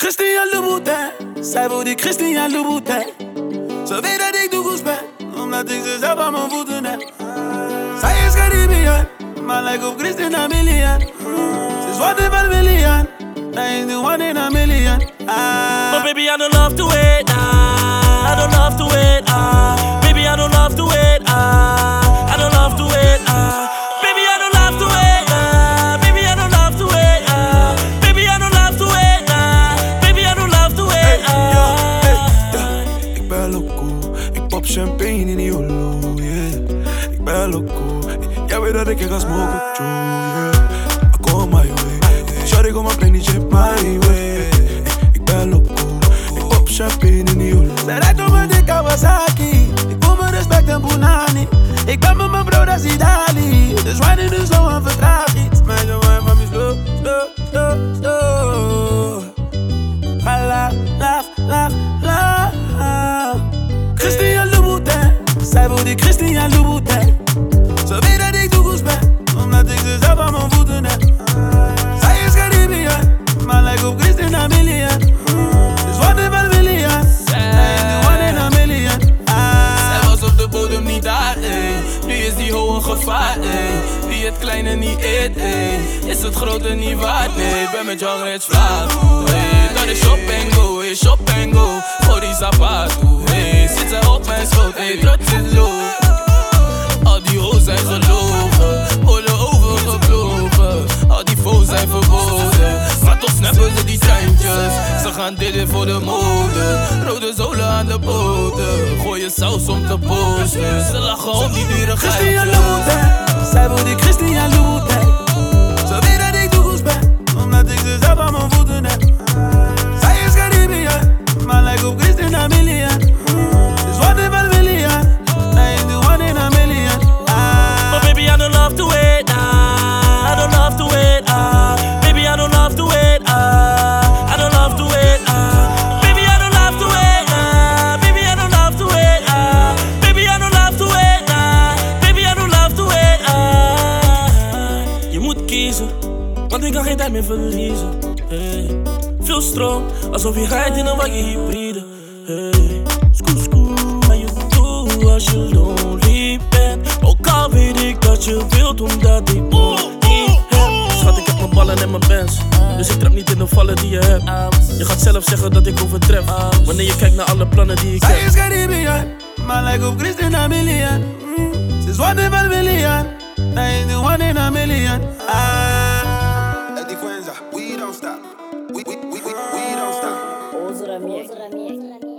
Christian Louboutin, zij wil die Christian Louboutin. Ze weet dat ik de goes ben, omdat ik ze zelf aan mijn voeten heb. Zij is Caribbean, maar lijkt op Christian Amelian. Ze is wat in een million, hij is the one in a million. Ah. But baby, I don't love to wait. Champagne in die holo, yeah. Ik ben loco, jij weet dat ik er ga smoken, true, yeah. I go my way, shawty kom maar play die shit my way. Ik ben loco, ik pop champagne in die holo. Zij rijdt op met de Kawasaki, ik voel mijn respect en Punani. Ik ben met mijn bro, dat is Idali. Dus wanneer dus zo een zij die Christian Louboutin. Ze weet dat ik goes ben, omdat ik ze zelf aan mijn voeten heb. Zij is Caribbean, maar lijkt op Christian Amelian. Dus wat een hij is the one in a million. Zij was op de bodem niet daar, ey. Nu is die hoge gevaar, ey. Wie het kleine niet eet, ey. Is het grote niet waard, nee. Ben met Young Rich Vlaag. Dat is shop and go, hey. Shop and go. Voor die zapato, hey. Zit zij op mijn schoot, hey. Ze gaan dit voor de mode. Rode zolen aan de boten. Gooien saus om te posten. Ze lachen om die dure Christian. Louboutin, zij wil die Christian Louboutin. Ze weet kiezen, want ik kan geen tijd meer verliezen. Hey. Veel stroom, alsof je rijdt in een wagen hybride. Hey. Scoot, scoot, maar je doet als je lonely bent. Ook al weet ik dat je wilt, omdat ik niet heb. Schat, ik heb mijn ballen en mijn bands. Dus ik trap niet in de vallen die je hebt. Je gaat zelf zeggen dat ik overtref. Wanneer je kijkt naar alle plannen die ik Zij heb. is Caribbean, maar lijkt op Christian Amelian. Mm. Ze is one in a million, the one in a million. Ah. Eddie Quenza, we don't stop. We, we, we, we, we don't stop. Ozra Miek.